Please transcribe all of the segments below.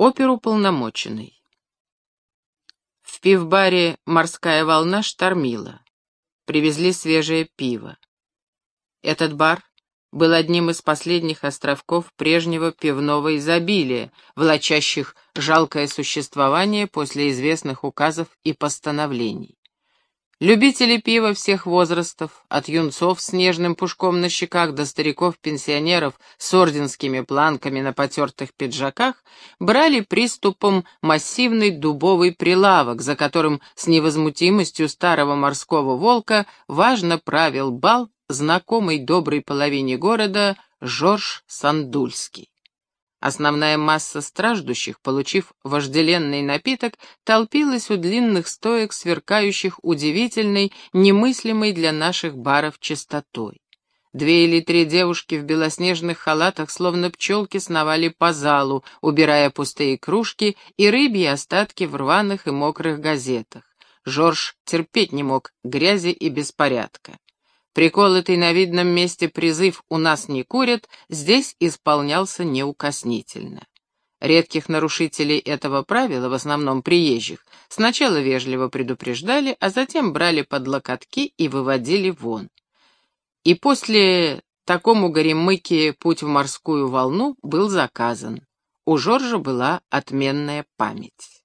Оперуполномоченный. В пивбаре «Морская волна» штормила. Привезли свежее пиво. Этот бар был одним из последних островков прежнего пивного изобилия, влачащих жалкое существование после известных указов и постановлений. Любители пива всех возрастов, от юнцов с нежным пушком на щеках до стариков-пенсионеров с орденскими планками на потертых пиджаках, брали приступом массивный дубовый прилавок, за которым с невозмутимостью старого морского волка важно правил бал знакомый доброй половине города Жорж Сандульский. Основная масса страждущих, получив вожделенный напиток, толпилась у длинных стоек, сверкающих удивительной, немыслимой для наших баров чистотой. Две или три девушки в белоснежных халатах, словно пчелки, сновали по залу, убирая пустые кружки и рыбьи остатки в рваных и мокрых газетах. Жорж терпеть не мог грязи и беспорядка. Приколотый на видном месте призыв «У нас не курят» здесь исполнялся неукоснительно. Редких нарушителей этого правила, в основном приезжих, сначала вежливо предупреждали, а затем брали под локотки и выводили вон. И после такому горемыке путь в морскую волну был заказан. У Жоржа была отменная память.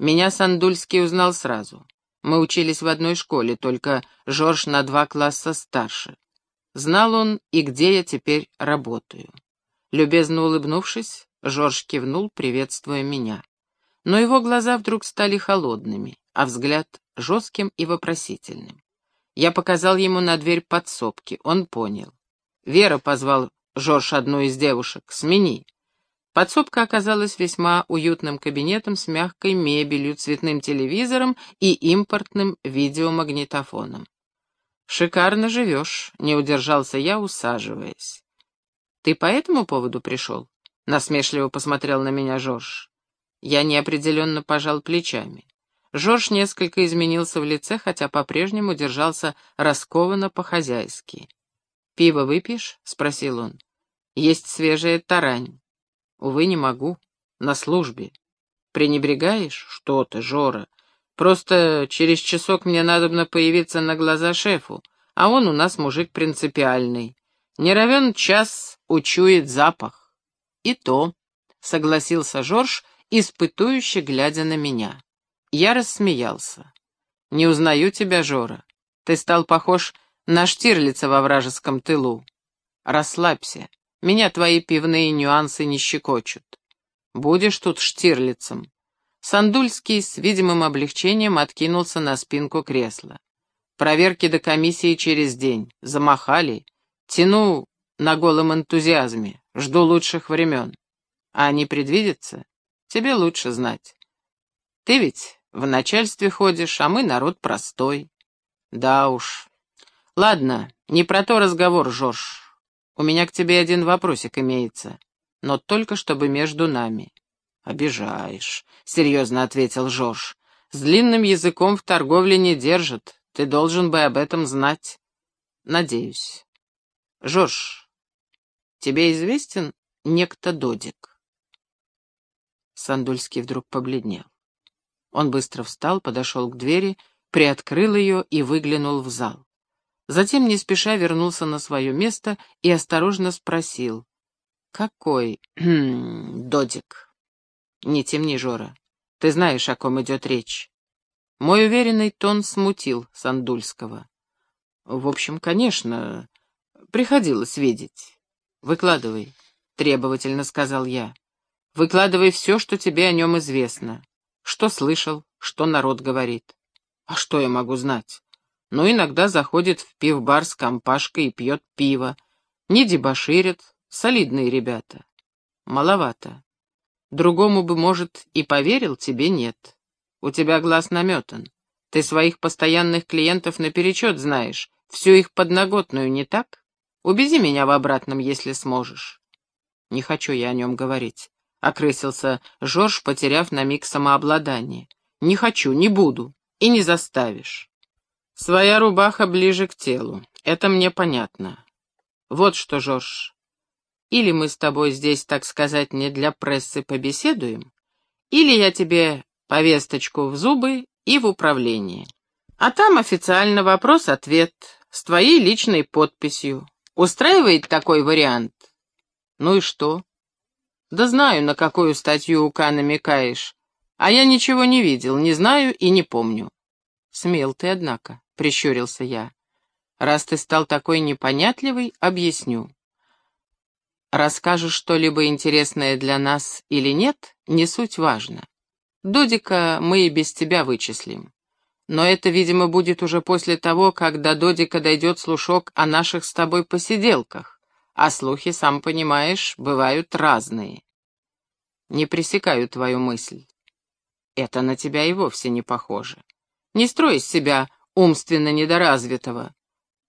Меня Сандульский узнал сразу. Мы учились в одной школе, только Жорж на два класса старше. Знал он и где я теперь работаю. Любезно улыбнувшись, Жорж кивнул, приветствуя меня. Но его глаза вдруг стали холодными, а взгляд жестким и вопросительным. Я показал ему на дверь подсобки, он понял. Вера позвал Жорж одну из девушек. «Смени». Подсобка оказалась весьма уютным кабинетом с мягкой мебелью, цветным телевизором и импортным видеомагнитофоном. «Шикарно живешь», — не удержался я, усаживаясь. «Ты по этому поводу пришел?» — насмешливо посмотрел на меня Жорж. Я неопределенно пожал плечами. Жорж несколько изменился в лице, хотя по-прежнему держался раскованно по-хозяйски. «Пиво выпьешь?» — спросил он. «Есть свежая тарань». Увы, не могу. На службе. Пренебрегаешь? Что ты, Жора? Просто через часок мне надобно появиться на глаза шефу, а он у нас мужик принципиальный. Не равен час учует запах. И то, — согласился Жорж, испытующе глядя на меня. Я рассмеялся. Не узнаю тебя, Жора. Ты стал похож на Штирлица во вражеском тылу. Расслабься. Меня твои пивные нюансы не щекочут. Будешь тут штирлицем. Сандульский с видимым облегчением откинулся на спинку кресла. Проверки до комиссии через день. Замахали. Тяну на голом энтузиазме. Жду лучших времен. А они предвидятся? Тебе лучше знать. Ты ведь в начальстве ходишь, а мы народ простой. Да уж. Ладно, не про то разговор, Жорж. У меня к тебе один вопросик имеется, но только чтобы между нами. Обижаешь, — серьезно ответил Жорж. С длинным языком в торговле не держат. Ты должен бы об этом знать. Надеюсь. Жорж, тебе известен некто Додик? Сандульский вдруг побледнел. Он быстро встал, подошел к двери, приоткрыл ее и выглянул в зал. Затем не спеша вернулся на свое место и осторожно спросил. «Какой додик?» «Не темни, Жора. Ты знаешь, о ком идет речь». Мой уверенный тон смутил Сандульского. «В общем, конечно, приходилось видеть. Выкладывай», — требовательно сказал я. «Выкладывай все, что тебе о нем известно. Что слышал, что народ говорит. А что я могу знать? Но иногда заходит в пивбар с компашкой и пьет пиво. Не дебоширят, солидные ребята. Маловато. Другому бы, может, и поверил, тебе нет. У тебя глаз наметан. Ты своих постоянных клиентов наперечет знаешь, всю их подноготную, не так? Убеди меня в обратном, если сможешь. Не хочу я о нем говорить. Окрысился Жорж, потеряв на миг самообладание. Не хочу, не буду. И не заставишь. Своя рубаха ближе к телу. Это мне понятно. Вот что, Жорж. Или мы с тобой здесь, так сказать, не для прессы побеседуем, или я тебе повесточку в зубы и в управление. А там официально вопрос-ответ с твоей личной подписью. Устраивает такой вариант? Ну и что? Да знаю, на какую статью УК намекаешь. А я ничего не видел, не знаю и не помню. Смел ты, однако, — прищурился я. Раз ты стал такой непонятливый, объясню. Расскажешь что-либо интересное для нас или нет, не суть важно. Додика мы и без тебя вычислим. Но это, видимо, будет уже после того, как до Додика дойдет слушок о наших с тобой посиделках. А слухи, сам понимаешь, бывают разные. Не пресекаю твою мысль. Это на тебя и вовсе не похоже. Не строй из себя умственно недоразвитого.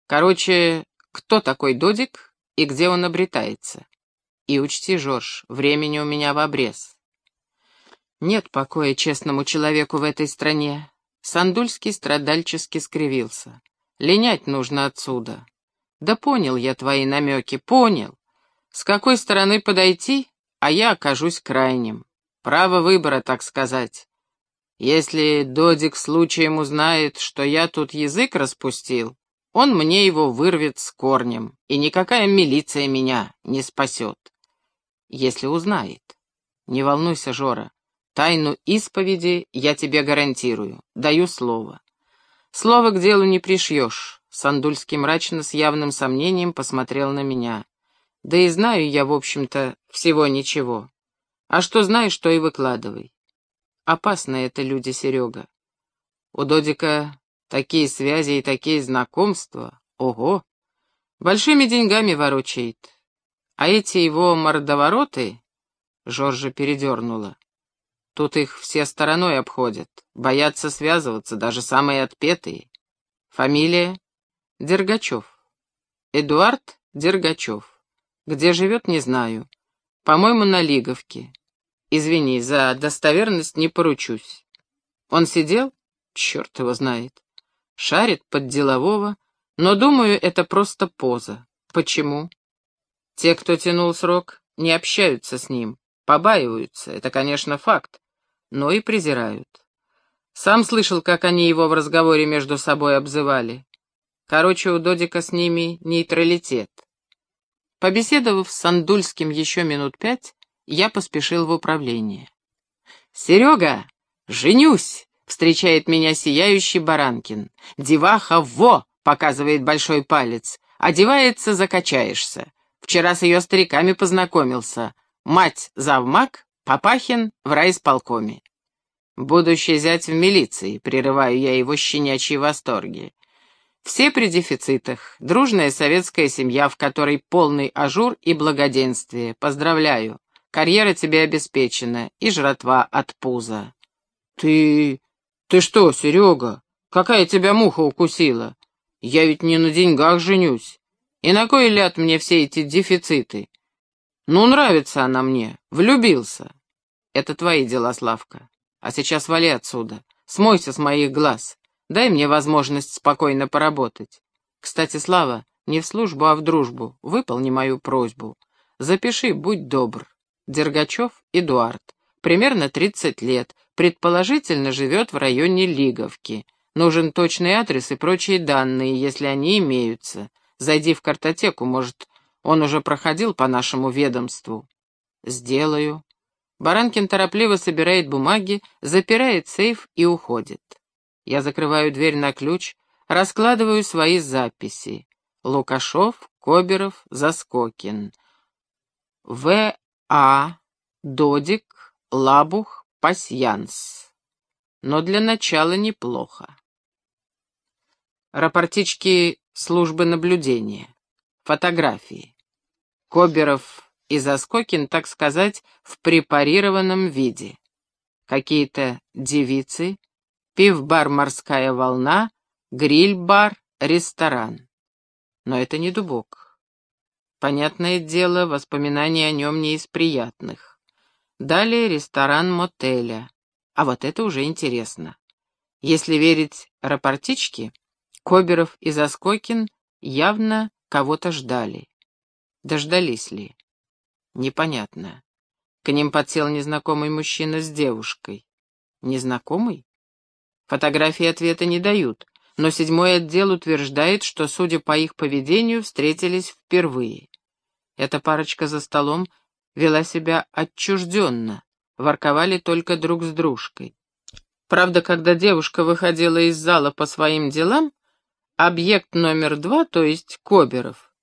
Короче, кто такой Додик и где он обретается? И учти, Жорж, времени у меня в обрез. Нет покоя честному человеку в этой стране. Сандульский страдальчески скривился. Линять нужно отсюда. Да понял я твои намеки, понял. С какой стороны подойти, а я окажусь крайним. Право выбора, так сказать. Если Додик случаем узнает, что я тут язык распустил, он мне его вырвет с корнем, и никакая милиция меня не спасет. Если узнает. Не волнуйся, Жора. Тайну исповеди я тебе гарантирую. Даю слово. Слово к делу не пришьешь. Сандульский мрачно с явным сомнением посмотрел на меня. Да и знаю я, в общем-то, всего ничего. А что знаешь, то и выкладывай. Опасно это люди, Серега. У Додика такие связи и такие знакомства. Ого! Большими деньгами ворочает. А эти его мордовороты... Жоржа передернула. Тут их все стороной обходят, боятся связываться, даже самые отпетые. Фамилия? Дергачев. Эдуард Дергачев. Где живет, не знаю. По-моему, на Лиговке. Извини, за достоверность не поручусь. Он сидел? Черт его знает. Шарит под делового, но, думаю, это просто поза. Почему? Те, кто тянул срок, не общаются с ним, побаиваются, это, конечно, факт, но и презирают. Сам слышал, как они его в разговоре между собой обзывали. Короче, у Додика с ними нейтралитет. Побеседовав с Сандульским еще минут пять, я поспешил в управление. «Серега, женюсь!» — встречает меня сияющий Баранкин. «Деваха, во!» — показывает большой палец. «Одевается, закачаешься. Вчера с ее стариками познакомился. Мать завмак, Папахин в райисполкоме. Будущий зять в милиции, прерываю я его щенячьи восторги. Все при дефицитах. Дружная советская семья, в которой полный ажур и благоденствие. Поздравляю. Карьера тебе обеспечена и жратва от пуза. Ты... ты что, Серега? Какая тебя муха укусила? Я ведь не на деньгах женюсь. И на кой ляд мне все эти дефициты? Ну, нравится она мне. Влюбился. Это твои дела, Славка. А сейчас вали отсюда. Смойся с моих глаз. Дай мне возможность спокойно поработать. Кстати, Слава, не в службу, а в дружбу. Выполни мою просьбу. Запиши, будь добр. Дергачев Эдуард. Примерно 30 лет. Предположительно, живет в районе Лиговки. Нужен точный адрес и прочие данные, если они имеются. Зайди в картотеку, может, он уже проходил по нашему ведомству. Сделаю. Баранкин торопливо собирает бумаги, запирает сейф и уходит. Я закрываю дверь на ключ, раскладываю свои записи. Лукашов, Коберов, Заскокин. В. А. Додик, Лабух, Пасьянс. Но для начала неплохо. Рапортички службы наблюдения. Фотографии. Коберов и Заскокин, так сказать, в препарированном виде. Какие-то девицы, пив-бар «Морская волна», гриль-бар, ресторан. Но это не Дубок. Понятное дело, воспоминания о нем не из приятных. Далее ресторан мотеля. А вот это уже интересно. Если верить рапортичке, Коберов и Заскокин явно кого-то ждали. Дождались ли? Непонятно. К ним подсел незнакомый мужчина с девушкой. Незнакомый? Фотографии ответа не дают, но седьмой отдел утверждает, что, судя по их поведению, встретились впервые. Эта парочка за столом вела себя отчужденно, ворковали только друг с дружкой. Правда, когда девушка выходила из зала по своим делам, объект номер два, то есть Коберов,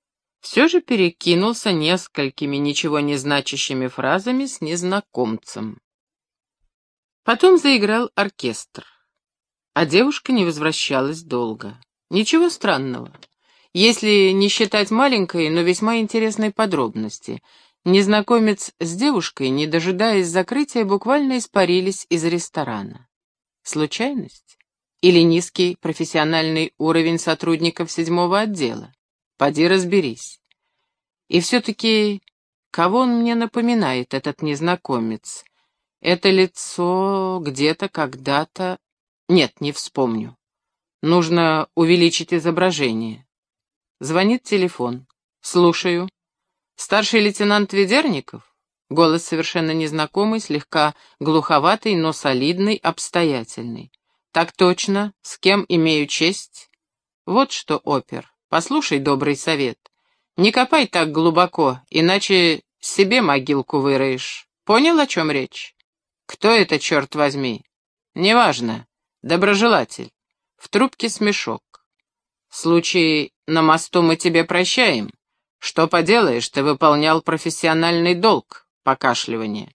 все же перекинулся несколькими ничего не значащими фразами с незнакомцем. Потом заиграл оркестр, а девушка не возвращалась долго. Ничего странного. Если не считать маленькой, но весьма интересной подробности. Незнакомец с девушкой, не дожидаясь закрытия, буквально испарились из ресторана. Случайность? Или низкий профессиональный уровень сотрудников седьмого отдела? Поди разберись. И все-таки, кого он мне напоминает, этот незнакомец? Это лицо где-то, когда-то... Нет, не вспомню. Нужно увеличить изображение. Звонит телефон. Слушаю. Старший лейтенант Ведерников? Голос совершенно незнакомый, слегка глуховатый, но солидный, обстоятельный. Так точно, с кем имею честь? Вот что, опер. Послушай добрый совет. Не копай так глубоко, иначе себе могилку выроешь. Понял, о чем речь? Кто это, черт возьми? Неважно. Доброжелатель. В трубке смешок. Случай на мосту мы тебе прощаем. Что поделаешь, ты выполнял профессиональный долг, покашливание.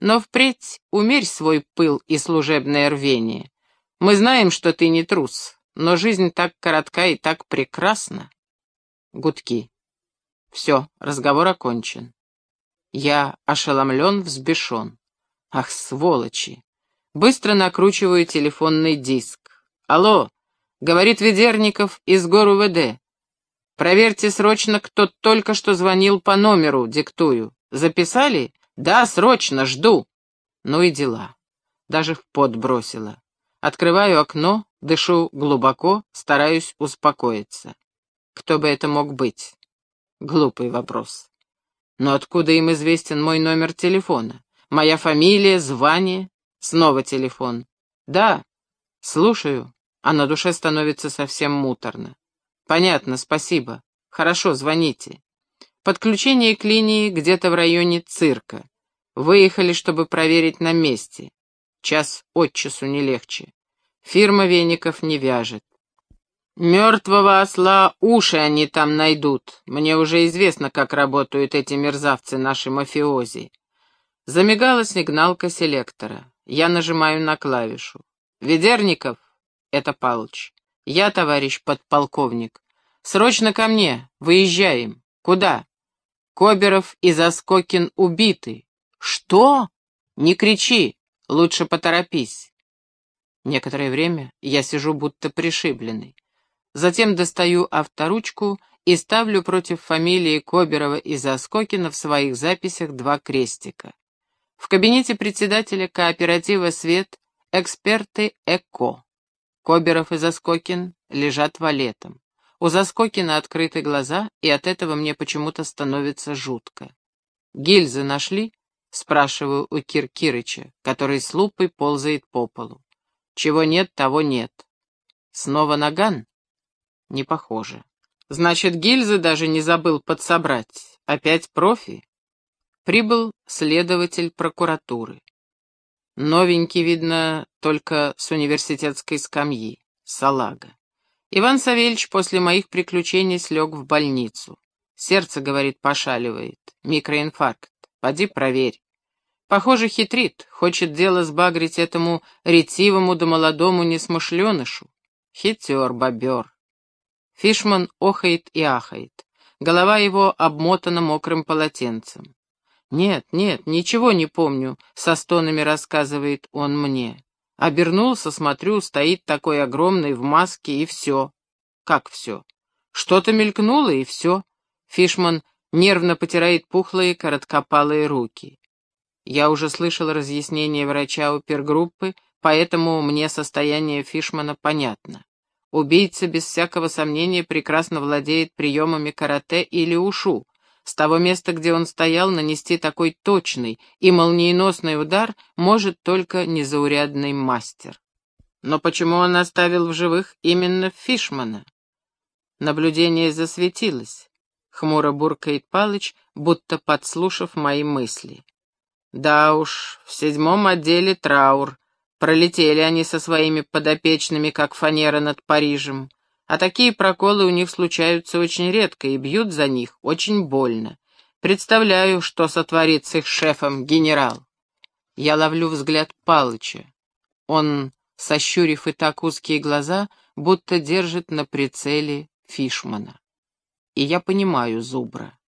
Но впредь умерь свой пыл и служебное рвение. Мы знаем, что ты не трус, но жизнь так коротка и так прекрасна. Гудки. Все, разговор окончен. Я ошеломлен, взбешен. Ах, сволочи! Быстро накручиваю телефонный диск. Алло, говорит Ведерников из гор УВД. Проверьте срочно, кто только что звонил по номеру, диктую. Записали? Да, срочно, жду. Ну и дела. Даже в пот бросила. Открываю окно, Дышу глубоко, стараюсь успокоиться. Кто бы это мог быть? Глупый вопрос. Но откуда им известен мой номер телефона? Моя фамилия, звание? Снова телефон. Да, слушаю, а на душе становится совсем муторно. Понятно, спасибо. Хорошо, звоните. Подключение к линии где-то в районе цирка. Выехали, чтобы проверить на месте. Час от часу не легче. Фирма веников не вяжет. Мертвого осла уши они там найдут. Мне уже известно, как работают эти мерзавцы, наши мафиози. Замигала сигналка селектора. Я нажимаю на клавишу. «Ведерников!» — это Палыч. «Я, товарищ подполковник. Срочно ко мне. Выезжаем. Куда?» «Коберов и Заскокин убиты». «Что?» «Не кричи. Лучше поторопись». Некоторое время я сижу будто пришибленный. Затем достаю авторучку и ставлю против фамилии Коберова и Заскокина в своих записях два крестика. В кабинете председателя кооператива «Свет» эксперты ЭКО. Коберов и Заскокин лежат валетом. У Заскокина открыты глаза, и от этого мне почему-то становится жутко. «Гильзы нашли?» — спрашиваю у Кир Кирыча, который с лупой ползает по полу. Чего нет, того нет. Снова наган? Не похоже. Значит, гильзы даже не забыл подсобрать. Опять профи? Прибыл следователь прокуратуры. Новенький, видно, только с университетской скамьи. Салага. Иван Савельевич после моих приключений слег в больницу. Сердце, говорит, пошаливает. Микроинфаркт. Поди проверь. Похоже, хитрит, хочет дело сбагрить этому ретивому да молодому несмышленышу. Хитер, бобер. Фишман охает и ахает. Голова его обмотана мокрым полотенцем. «Нет, нет, ничего не помню», — со стонами рассказывает он мне. Обернулся, смотрю, стоит такой огромный в маске, и все. Как все? Что-то мелькнуло, и все. Фишман нервно потирает пухлые, короткопалые руки. Я уже слышал разъяснение врача опергруппы, поэтому мне состояние Фишмана понятно. Убийца, без всякого сомнения, прекрасно владеет приемами карате или ушу. С того места, где он стоял, нанести такой точный и молниеносный удар может только незаурядный мастер. Но почему он оставил в живых именно Фишмана? Наблюдение засветилось. Хмуро буркает Палыч, будто подслушав мои мысли. Да уж, в седьмом отделе траур. Пролетели они со своими подопечными, как фанера над Парижем. А такие проколы у них случаются очень редко и бьют за них очень больно. Представляю, что сотворит с их шефом генерал. Я ловлю взгляд Палыча. Он, сощурив и так узкие глаза, будто держит на прицеле Фишмана. И я понимаю Зубра.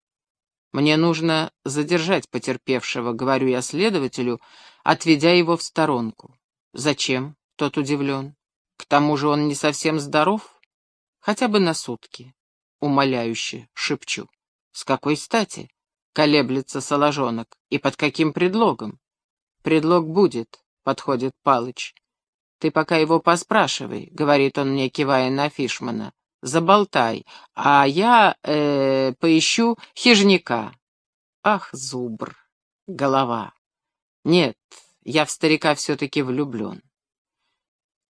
Мне нужно задержать потерпевшего, говорю я следователю, отведя его в сторонку. Зачем? Тот удивлен. К тому же он не совсем здоров. Хотя бы на сутки. Умоляюще шепчу. С какой стати? Колеблется соложонок. И под каким предлогом? Предлог будет, подходит Палыч. Ты пока его поспрашивай, говорит он мне, кивая на Фишмана заболтай, а я э, поищу хижняка. Ах, зубр, голова. Нет, я в старика все-таки влюблен.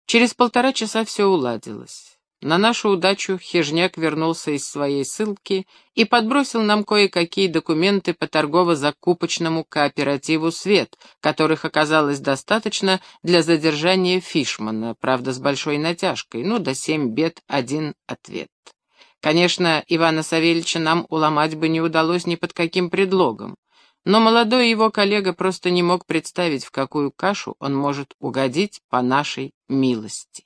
Через полтора часа все уладилось. На нашу удачу Хижняк вернулся из своей ссылки и подбросил нам кое-какие документы по торгово-закупочному кооперативу «Свет», которых оказалось достаточно для задержания Фишмана, правда, с большой натяжкой, ну, до семь бед, один ответ. Конечно, Ивана Савельича нам уломать бы не удалось ни под каким предлогом, но молодой его коллега просто не мог представить, в какую кашу он может угодить по нашей милости.